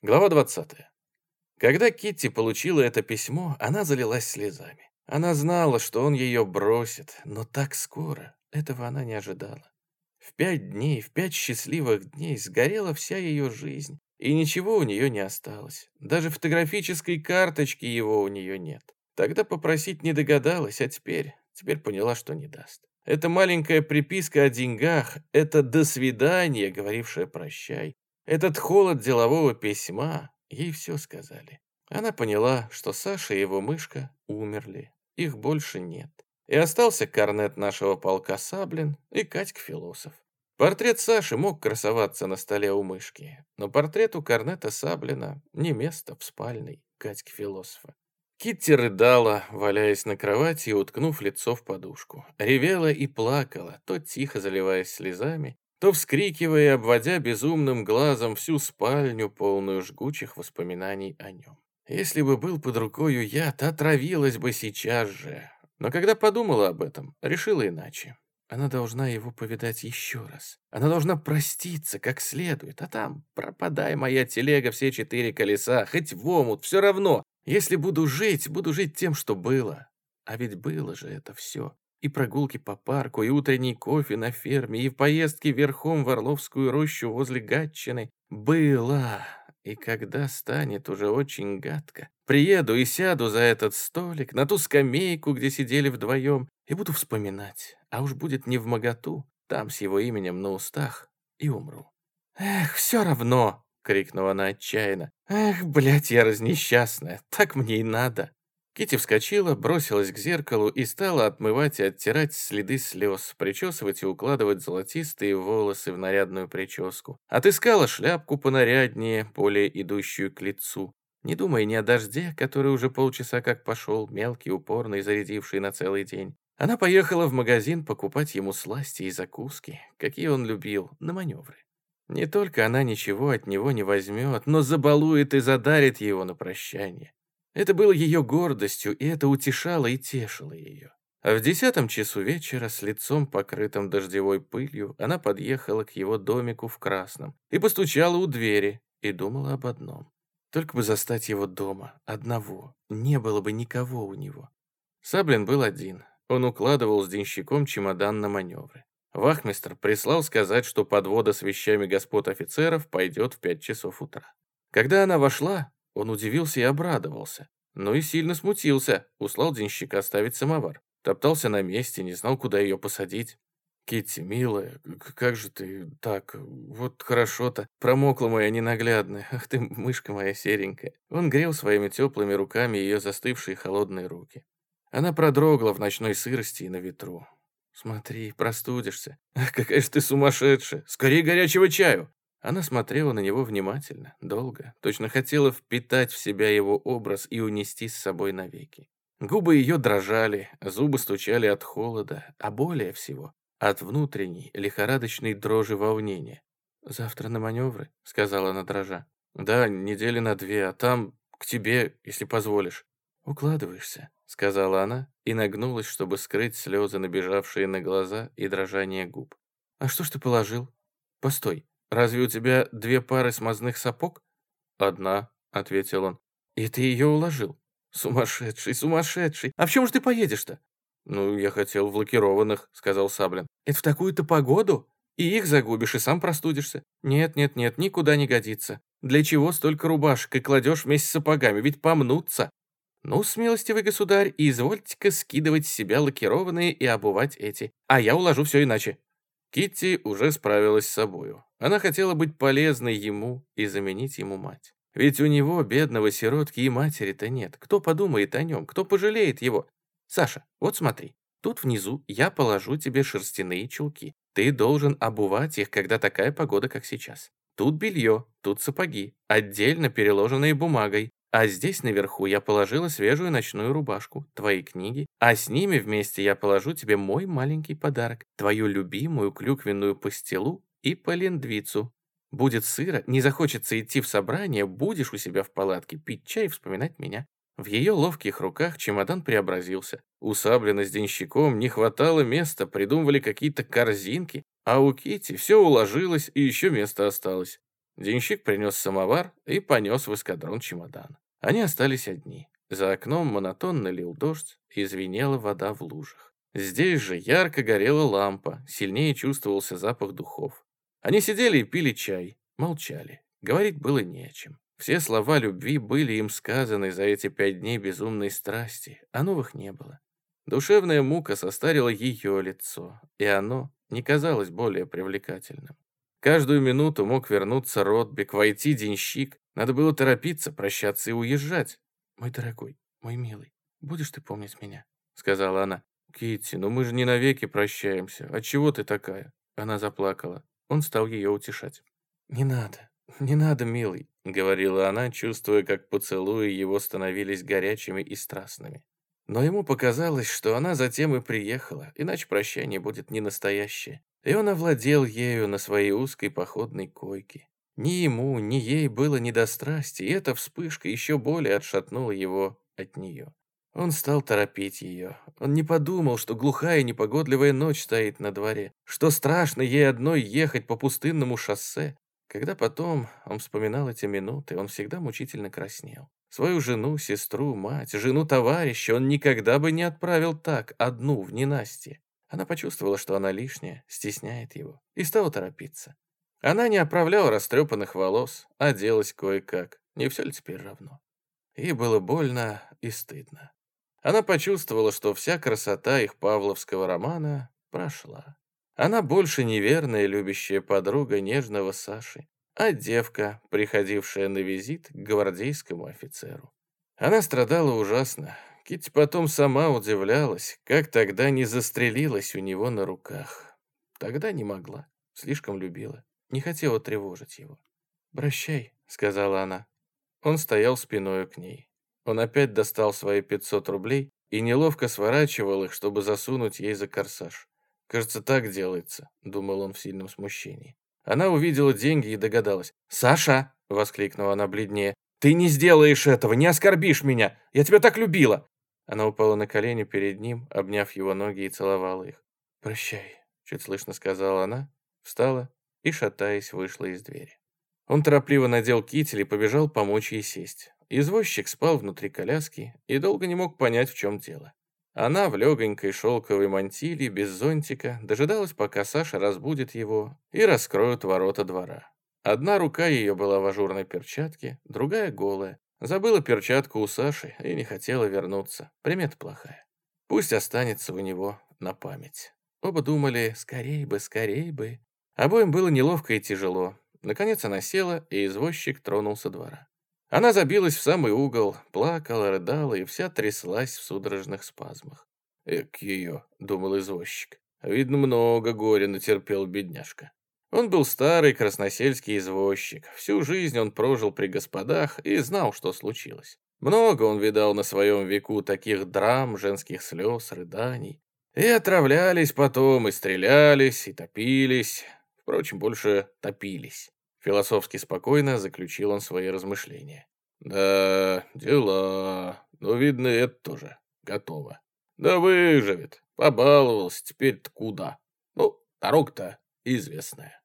Глава 20. Когда Китти получила это письмо, она залилась слезами. Она знала, что он ее бросит, но так скоро этого она не ожидала. В пять дней, в пять счастливых дней сгорела вся ее жизнь, и ничего у нее не осталось. Даже фотографической карточки его у нее нет. Тогда попросить не догадалась, а теперь, теперь поняла, что не даст. Эта маленькая приписка о деньгах, это «до свидания», говорившее «прощай», этот холод делового письма, ей все сказали. Она поняла, что Саша и его мышка умерли, их больше нет. И остался корнет нашего полка Саблин и Катька-философ. Портрет Саши мог красоваться на столе у мышки, но портрету корнета Саблина не место в спальной Катьки-философа. Китти рыдала, валяясь на кровати и уткнув лицо в подушку. Ревела и плакала, то тихо заливаясь слезами, то вскрикивая и обводя безумным глазом всю спальню, полную жгучих воспоминаний о нем. Если бы был под рукою яд, отравилась бы сейчас же. Но когда подумала об этом, решила иначе. Она должна его повидать еще раз. Она должна проститься как следует. А там, пропадай моя телега, все четыре колеса, хоть в омут, все равно. Если буду жить, буду жить тем, что было. А ведь было же это все. И прогулки по парку, и утренний кофе на ферме, и поездки верхом в Орловскую рощу возле Гатчины. Было. И когда станет уже очень гадко, приеду и сяду за этот столик, на ту скамейку, где сидели вдвоем, и буду вспоминать. А уж будет не в моготу, там с его именем на устах, и умру. Эх, все равно, — крикнула она отчаянно. «Эх, блядь, я разнесчастная, так мне и надо!» Кити вскочила, бросилась к зеркалу и стала отмывать и оттирать следы слез, причесывать и укладывать золотистые волосы в нарядную прическу. Отыскала шляпку понаряднее, более идущую к лицу. Не думая ни о дожде, который уже полчаса как пошел, мелкий, упорный, зарядивший на целый день. Она поехала в магазин покупать ему сласти и закуски, какие он любил, на маневры. Не только она ничего от него не возьмет, но забалует и задарит его на прощание. Это было ее гордостью, и это утешало и тешило ее. А в десятом часу вечера с лицом, покрытым дождевой пылью, она подъехала к его домику в Красном и постучала у двери, и думала об одном. Только бы застать его дома, одного, не было бы никого у него. Саблин был один. Он укладывал с денщиком чемодан на маневры. Вахмистр прислал сказать, что подвода с вещами господ офицеров пойдет в пять часов утра. Когда она вошла, он удивился и обрадовался, но и сильно смутился, услал денщика оставить самовар. Топтался на месте, не знал, куда ее посадить. «Китти, милая, как же ты так? Вот хорошо-то. Промокла моя ненаглядная. Ах ты, мышка моя серенькая». Он грел своими теплыми руками ее застывшие холодные руки. Она продрогла в ночной сырости и на ветру. «Смотри, простудишься. Ах, какая же ты сумасшедшая! Скорее горячего чаю!» Она смотрела на него внимательно, долго, точно хотела впитать в себя его образ и унести с собой навеки. Губы ее дрожали, зубы стучали от холода, а более всего от внутренней лихорадочной дрожи волнения. «Завтра на маневры», — сказала она дрожа. «Да, недели на две, а там к тебе, если позволишь». «Укладываешься?» — сказала она и нагнулась, чтобы скрыть слезы, набежавшие на глаза и дрожание губ. «А что ж ты положил? Постой, разве у тебя две пары смазных сапог?» «Одна», — ответил он. «И ты ее уложил? Сумасшедший, сумасшедший! А в чем же ты поедешь-то?» «Ну, я хотел в лакированных», — сказал Саблин. «Это в такую-то погоду? И их загубишь, и сам простудишься. Нет, нет, нет, никуда не годится. Для чего столько рубашек и кладешь вместе с сапогами? Ведь помнутся. «Ну, смелостивый государь, извольте-ка скидывать с себя лакированные и обувать эти, а я уложу все иначе». Китти уже справилась с собою. Она хотела быть полезной ему и заменить ему мать. Ведь у него, бедного сиротки, и матери-то нет. Кто подумает о нем? Кто пожалеет его? Саша, вот смотри. Тут внизу я положу тебе шерстяные чулки. Ты должен обувать их, когда такая погода, как сейчас. Тут белье, тут сапоги, отдельно переложенные бумагой. А здесь наверху я положила свежую ночную рубашку, твои книги, а с ними вместе я положу тебе мой маленький подарок, твою любимую клюквенную пастилу и полендвицу. Будет сыро, не захочется идти в собрание, будешь у себя в палатке пить чай и вспоминать меня. В ее ловких руках чемодан преобразился. У Саблина с денщиком не хватало места, придумывали какие-то корзинки, а у Кити все уложилось и еще место осталось. Денщик принес самовар и понес в эскадрон чемодан. Они остались одни. За окном монотонно лил дождь и звенела вода в лужах. Здесь же ярко горела лампа, сильнее чувствовался запах духов. Они сидели и пили чай, молчали. Говорить было не о чем. Все слова любви были им сказаны за эти пять дней безумной страсти, а новых не было. Душевная мука состарила ее лицо, и оно не казалось более привлекательным. Каждую минуту мог вернуться Ротбек, войти денщик. Надо было торопиться, прощаться и уезжать. «Мой дорогой, мой милый, будешь ты помнить меня?» — сказала она. Китти, ну мы же не навеки прощаемся. Отчего ты такая?» Она заплакала. Он стал ее утешать. «Не надо, не надо, милый», — говорила она, чувствуя, как поцелуи его становились горячими и страстными. Но ему показалось, что она затем и приехала, иначе прощание будет не настоящее. И он овладел ею на своей узкой походной койке. Ни ему, ни ей было не до страсти, и эта вспышка еще более отшатнула его от нее. Он стал торопить ее. Он не подумал, что глухая непогодливая ночь стоит на дворе, что страшно ей одной ехать по пустынному шоссе. Когда потом он вспоминал эти минуты, он всегда мучительно краснел. Свою жену, сестру, мать, жену товарища он никогда бы не отправил так, одну, в ненастье. Она почувствовала, что она лишняя, стесняет его, и стала торопиться. Она не оправляла растрепанных волос, оделась кое-как. Не все ли теперь равно? Ей было больно и стыдно. Она почувствовала, что вся красота их павловского романа прошла. Она больше неверная любящая подруга нежного Саши, а девка, приходившая на визит к гвардейскому офицеру. Она страдала ужасно. Китти потом сама удивлялась, как тогда не застрелилась у него на руках. Тогда не могла, слишком любила, не хотела тревожить его. «Прощай», — сказала она. Он стоял спиной к ней. Он опять достал свои 500 рублей и неловко сворачивал их, чтобы засунуть ей за корсаж. «Кажется, так делается», — думал он в сильном смущении. Она увидела деньги и догадалась. «Саша!» — воскликнула она бледнее. «Ты не сделаешь этого, не оскорбишь меня! Я тебя так любила!» Она упала на колени перед ним, обняв его ноги и целовала их. «Прощай», — чуть слышно сказала она, встала и, шатаясь, вышла из двери. Он торопливо надел китель и побежал помочь ей сесть. Извозчик спал внутри коляски и долго не мог понять, в чем дело. Она в легонькой шелковой мантиле, без зонтика, дожидалась, пока Саша разбудит его и раскроют ворота двора. Одна рука ее была в ажурной перчатке, другая голая. Забыла перчатку у Саши и не хотела вернуться. Примета плохая. Пусть останется у него на память. Оба думали, скорей бы, скорей бы. Обоим было неловко и тяжело. Наконец она села, и извозчик тронулся двора. Она забилась в самый угол, плакала, рыдала и вся тряслась в судорожных спазмах. «Эк ее», — думал извозчик. «Видно, много горя натерпел бедняжка». Он был старый красносельский извозчик. Всю жизнь он прожил при господах и знал, что случилось. Много он видал на своем веку таких драм, женских слез, рыданий. И отравлялись потом, и стрелялись, и топились. Впрочем, больше топились. Философски спокойно заключил он свои размышления. «Да, дела. Ну, видно, это тоже готово. Да выживет. Побаловался, теперь-то куда? Ну, дорога-то известная».